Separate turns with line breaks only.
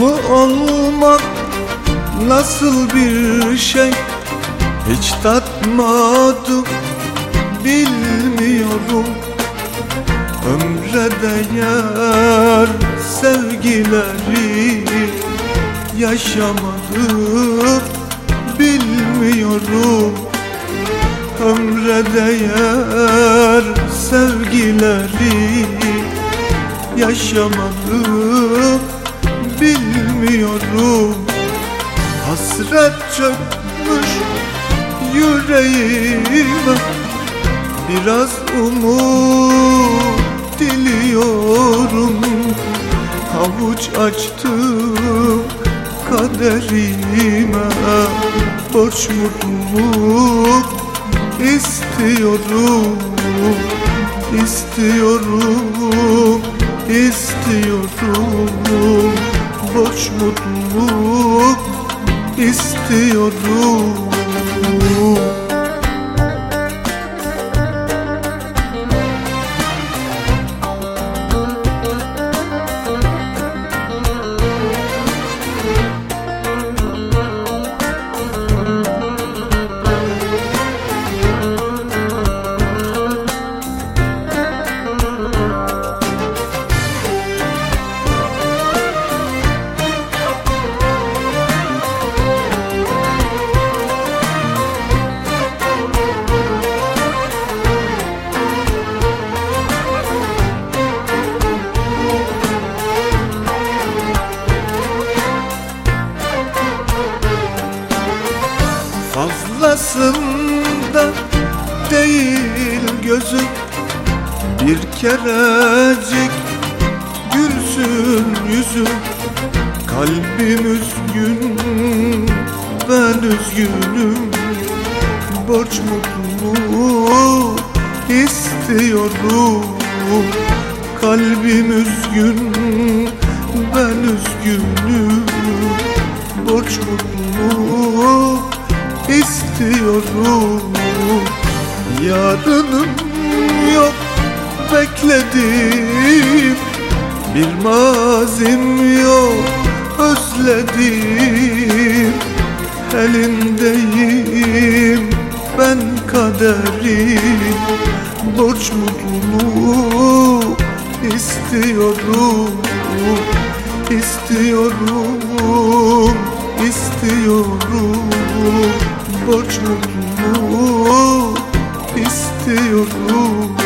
Mutlu olmak nasıl bir şey? Hiç tatmadım bilmiyorum. Ömre değer sevgileri yaşamadım bilmiyorum. Ömre değer sevgileri yaşamadım bilmiyorum. Hasret çökmüş yüreğime Biraz umut diliyorum. Havuç açtım kaderime Borç mutluluk istiyorum İstiyorum, istiyorum Borç mutluluk istiyorum Fazlasında değil gözüm. Bir kerecik gülsün yüzüm. Kalbim üzgün ben üzgünüm. Borç mutluluğu istiyorum. Kalbim üzgün ben üzgünüm istiyorum Yarınım yok bekledim. Bir mazim yok özledim. Elindeyim ben kaderim. Borç mutluluğu istiyorum İstiyorum, istiyorum borç mutluluk istiyorum